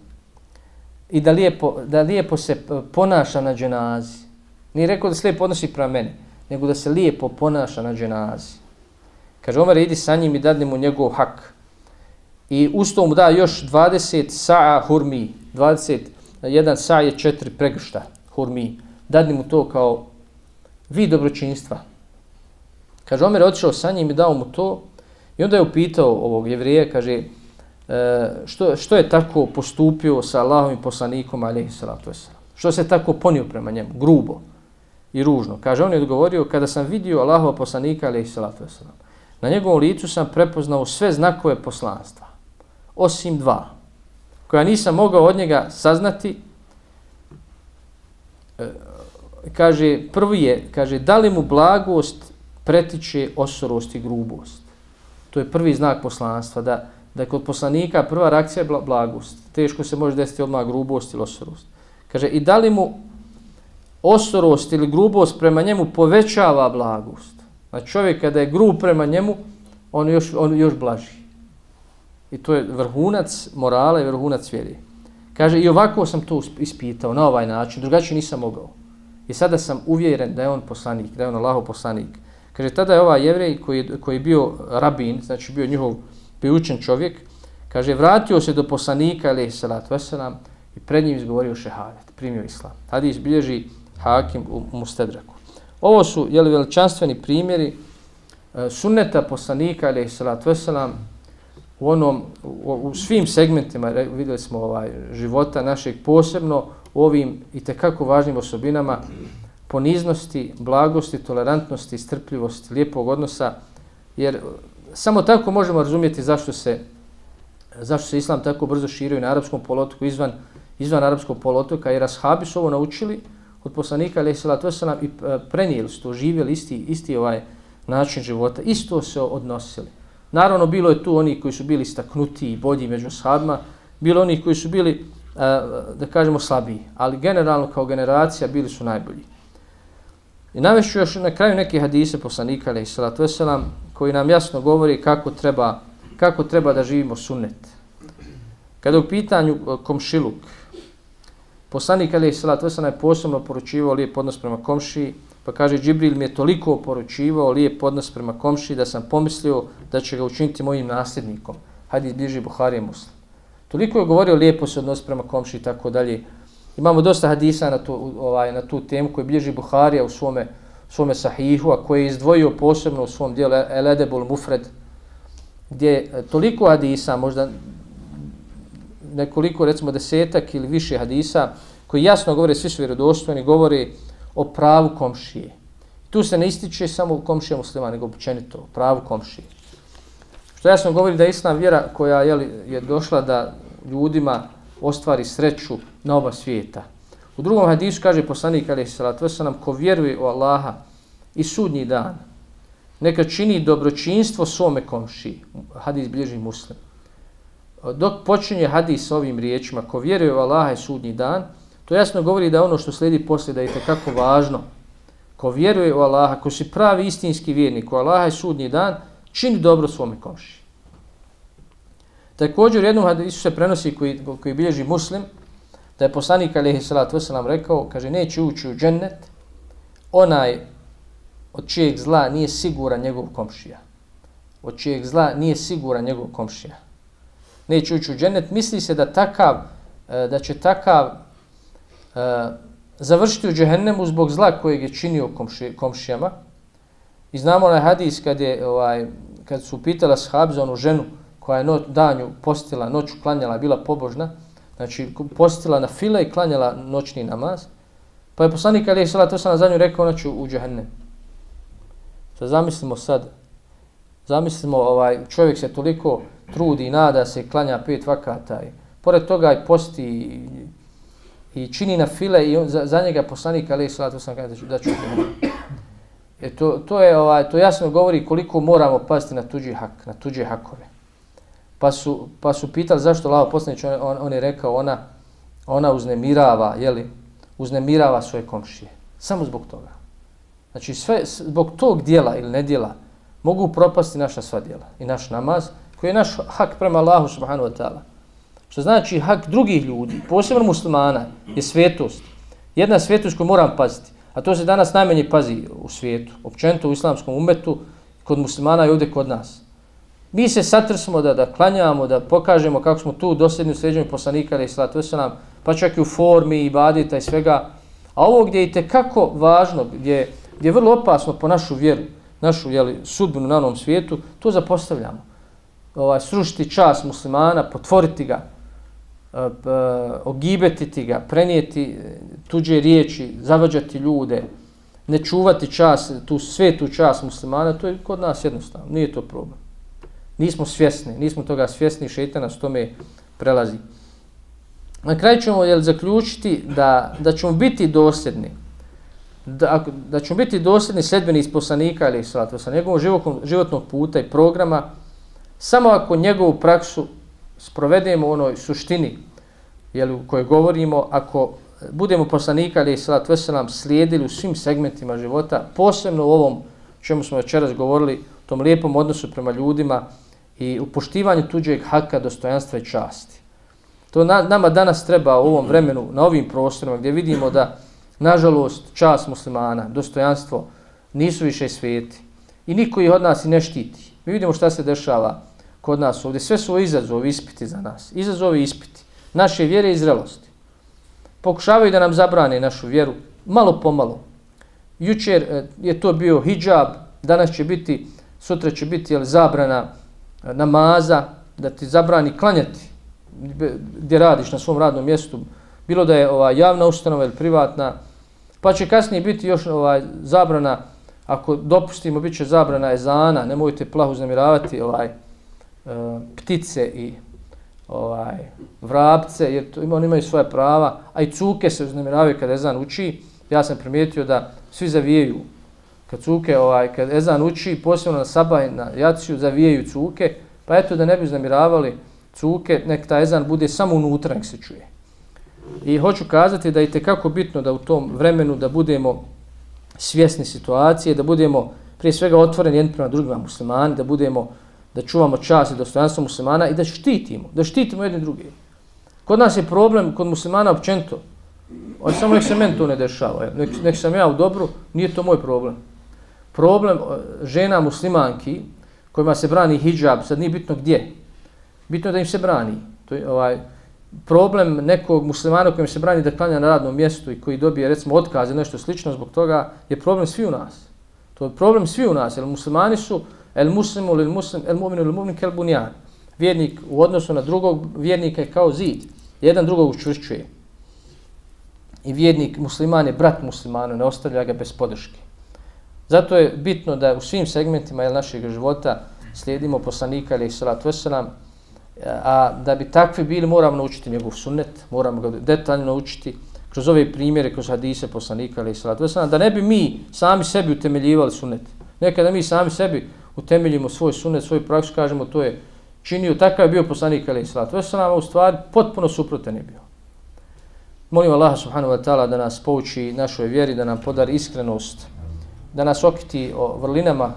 i da lijepo, da lijepo se ponaša na dženazi. Nije rekao da se lijepo odnosi prema meni, nego da se lijepo ponaša na dženazi. Kaže, Omer, idi sa njim i dadne mu njegov hak. I usto mu da još 20 sa'a hurmi. 20, jedan sa' je četiri pregršta hurmi. Dadne mu to kao vid dobročinstva. Kaže, Omer je otišao sa njim i dao mu to. I onda je upitao ovog jevrije, kaže, Eh, što, što je tako postupio sa Allahom i poslanikom, alaihi salatu wasalam. Što se tako ponio prema njemu, grubo i ružno. Kaže, on je odgovorio, kada sam vidio Allahova poslanika, alaihi salatu wasalam, na njegovom licu sam prepoznao sve znakove poslanstva, osim dva, koja nisam mogao od njega saznati, e, kaže, prvi je, kaže, da li mu blagost pretiče osorost i grubost. To je prvi znak poslanstva, da, da kod poslanika prva reakcija je blagost. Teško se može desiti odmah grubost ili osorost. Kaže, i da li mu osorost ili grubost prema njemu povećava blagost. Znači čovjek kada je grub prema njemu, on još, on još blaži. I to je vrhunac morala i vrhunac vjeri. Kaže, i ovako sam to ispitao na ovaj način, drugačije nisam mogao. I sada sam uvjeren da je on poslanik, da je on Allahov poslanik. Kaže, tada je ovaj jevrej koji, koji je bio rabin, znači bio njihov pijučen čovjek, kaže, vratio se do poslanika, alaih salatu wasalam, i pred njim izgovorio šehadet, primio islam. Tadi izbilježi Hakim u Mustedraku. Ovo su jeli, veličanstveni primjeri e, sunneta poslanika alaih salatu wasalam u onom u, u svim segmentima vidjeli smo ovaj života našeg posebno u ovim i te kako važnim osobinama poniznosti, blagosti, tolerantnosti, strpljivosti, lijepog odnosa jer samo tako možemo razumjeti zašto se zašto se islam tako brzo širio na arapskom polotoku izvan izvan arapskog polotoka jer ashabi su ovo naučili od poslanika alaih salatu wasalam i e, prenijeli su to, živjeli isti, isti ovaj način života, isto se odnosili. Naravno, bilo je tu oni koji su bili staknuti i bolji među ashabima, bilo oni koji su bili, e, da kažemo, slabiji, ali generalno kao generacija bili su najbolji. I navešću još na kraju neke hadise poslanika, ali i salatu veselam, koji nam jasno govori kako treba, kako treba da živimo sunnet. Kada u pitanju e, komšiluk, poslanik ali salat vesana je posebno poručivao lijep odnos prema komšiji, pa kaže Džibril mi je toliko poručivao lijep odnos prema komšiji da sam pomislio da će ga učiniti mojim nasljednikom. Hadis bliži Buharije muslim. Toliko je govorio lijepo se odnos prema komšiji i tako dalje. Imamo dosta hadisa na tu, ovaj, na tu temu koji bliži Buharija u svome, svome sahihu, a koji je izdvojio posebno u svom dijelu El Edebul Mufred, gdje je toliko hadisa, možda nekoliko, recimo desetak ili više hadisa, koji jasno govore, svi su vjerodostojni, govori o pravu komšije. Tu se ne ističe samo komšija muslima, nego općenito, o pravu komšije. Što jasno govori da je islam vjera koja je, je došla da ljudima ostvari sreću na oba svijeta. U drugom hadisu kaže poslanik Ali Salatu wasalam, ko vjeruje u Allaha i sudnji dan, neka čini dobročinstvo svome komšiji. Hadis bliži muslim dok počinje hadis s ovim riječima, ko vjeruje u Allaha i sudnji dan, to jasno govori da ono što slijedi poslije da je kako važno. Ko vjeruje u Allaha, ko si pravi istinski vjernik u Allaha i sudnji dan, čini dobro svome komši. Također u jednom hadisu se prenosi koji, koji bilježi muslim, da je poslanik alaihi salatu wasalam rekao, kaže, neće ući u džennet, onaj od čijeg zla nije siguran njegov komšija. Od čijeg zla nije siguran njegov komšija neće ući u džennet, misli se da takav, e, da će takav e, završiti u džehennemu zbog zla kojeg je činio komši, komšijama. I znamo onaj hadis kad, je, ovaj, kad su pitala shab za onu ženu koja je no, danju postila, noću klanjala, bila pobožna, znači postila na file i klanjala noćni namaz, pa je poslanik Ali Isala to sam na zadnju rekao, ona ću u džahennem. Sad zamislimo sad, zamislimo ovaj, čovjek se toliko trudi i nada se klanja pet vakata i pored toga i posti i, i čini na file i on, za, za njega poslanik ali salatu sam kaže da ću da ću e to, to je ovaj to jasno govori koliko moramo pasti na tuđi hak na tuđe hakove pa su pa su pitali zašto Allah poslanić, on, on, on je rekao ona ona uznemirava je li uznemirava svoje komšije samo zbog toga znači sve zbog tog dijela ili nedjela mogu propasti naša sva djela i naš namaz koji je naš hak prema Allahu subhanahu wa ta'ala. Što znači hak drugih ljudi, posebno muslimana, je svetost. Jedna svetost koju moram paziti, a to se danas najmanje pazi u svijetu, općenito u islamskom umetu, kod muslimana i ovdje kod nas. Mi se satrsmo da, da klanjamo, da pokažemo kako smo tu dosljedni u sređenju poslanika, ali islatu pa čak i u formi i badita i svega. A ovo gdje je kako važno, gdje, gdje je vrlo opasno po našu vjeru, našu jeli, sudbinu na onom svijetu, to zapostavljamo ovaj, srušiti čas muslimana, potvoriti ga, e, e, ogibetiti ga, prenijeti e, tuđe riječi, zavađati ljude, ne čuvati čas, tu svetu čas muslimana, to je kod nas jednostavno, nije to problem. Nismo svjesni, nismo toga svjesni, šeitan nas tome prelazi. Na kraju ćemo jel, zaključiti da, da ćemo biti dosljedni, da, da ćemo biti dosljedni sledbeni iz poslanika ili sa njegovog životnog puta i programa, Samo ako njegovu praksu sprovedemo u onoj suštini jel, u kojoj govorimo, ako budemo poslanika ili salatu veselam slijedili u svim segmentima života, posebno u ovom čemu smo večeras govorili, tom lijepom odnosu prema ljudima i u poštivanju tuđeg haka, dostojanstva i časti. To na, nama danas treba u ovom vremenu, na ovim prostorima gdje vidimo da, nažalost, čast muslimana, dostojanstvo nisu više svijeti i niko ih od nas i ne štiti. Mi vidimo šta se dešava kod nas ovdje. Sve su izazovi ispiti za nas. Izazovi ispiti. Naše vjere i zrelosti. Pokušavaju da nam zabrane našu vjeru malo po malo. Jučer eh, je to bio hijab, danas će biti, sutra će biti jel, zabrana namaza, da ti zabrani klanjati gdje radiš na svom radnom mjestu, bilo da je ova javna ustanova ili privatna, pa će kasnije biti još ovaj zabrana ako dopustimo, bit će zabrana ezana, nemojte plahu znamiravati ovaj, e, ptice i ovaj, vrapce, jer to, oni imaju svoje prava, a i cuke se uznemiravaju kada ezan uči. Ja sam primijetio da svi zavijaju Kad cuke, ovaj, kad ezan uči, posebno na sabaj, na jaciju, zavijaju cuke, pa eto da ne bi znamiravali cuke, nek ta ezan bude samo unutra, nek se čuje. I hoću kazati da je kako bitno da u tom vremenu da budemo svjesni situacije, da budemo prije svega otvoreni jedni prema drugima muslimani, da budemo, da čuvamo čast i dostojanstvo muslimana i da štitimo, da štitimo jedni drugi. Kod nas je problem, kod muslimana općento, on samo nek se meni to ne dešava, nek, nek sam ja u dobru, nije to moj problem. Problem e, žena muslimanki kojima se brani hijab, sad nije bitno gdje, bitno da im se brani. To je ovaj, problem nekog muslimana kojem se brani da klanja na radnom mjestu i koji dobije recimo otkaz ili nešto slično zbog toga je problem svi u nas. To je problem svi u nas, jer muslimani su el muslimu ili muslim, el mu'minu ili mu'min kel bunjan. Vjernik u odnosu na drugog vjernika je kao zid. Jedan drugog učvršćuje. I vjernik musliman je brat muslimanu, ne ostavlja ga bez podrške. Zato je bitno da u svim segmentima jel, našeg života slijedimo poslanika ili salatu wasalam, a da bi takvi bili moramo naučiti njegov sunnet, moramo ga detaljno naučiti kroz ove primjere, kroz hadise poslanika ili salatu wasalam, da ne bi mi sami sebi utemeljivali sunnet. Nekada mi sami sebi utemeljimo svoj sunnet, svoj praksu, kažemo to je činio, takav je bio poslanik ili salatu wasalam, a u stvari potpuno suprotan je bio. Molim Allah subhanahu wa ta'ala da nas pouči našoj vjeri, da nam podari iskrenost, da nas okiti o vrlinama,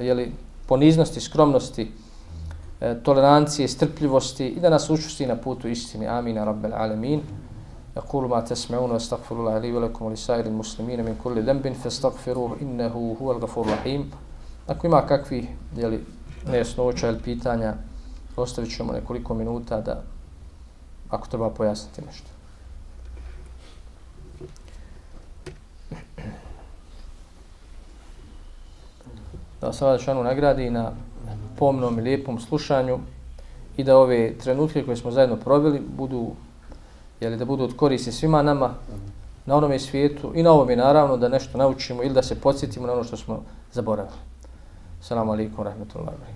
jeli, poniznosti, skromnosti, e, tolerancije, strpljivosti i da nas učusti na putu istini. Amin, rabbel alemin. يقول ما تسمعون واستغفر الله لي ولكم ولسائر المسلمين من كل ذنب فاستغفروه انه هو الغفور الرحيم. Ako ima kakvi jeli, nejasnoća ili pitanja, ostavit ćemo nekoliko minuta da ako treba pojasniti nešto. da vas Allah Đelešanu nagradi na pomnom i lijepom slušanju i da ove trenutke koje smo zajedno proveli budu, jeli, da budu od koristi svima nama na onome svijetu i na ovome naravno da nešto naučimo ili da se podsjetimo na ono što smo zaboravili. Salamu alaikum, rahmatullahi